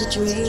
a to dream.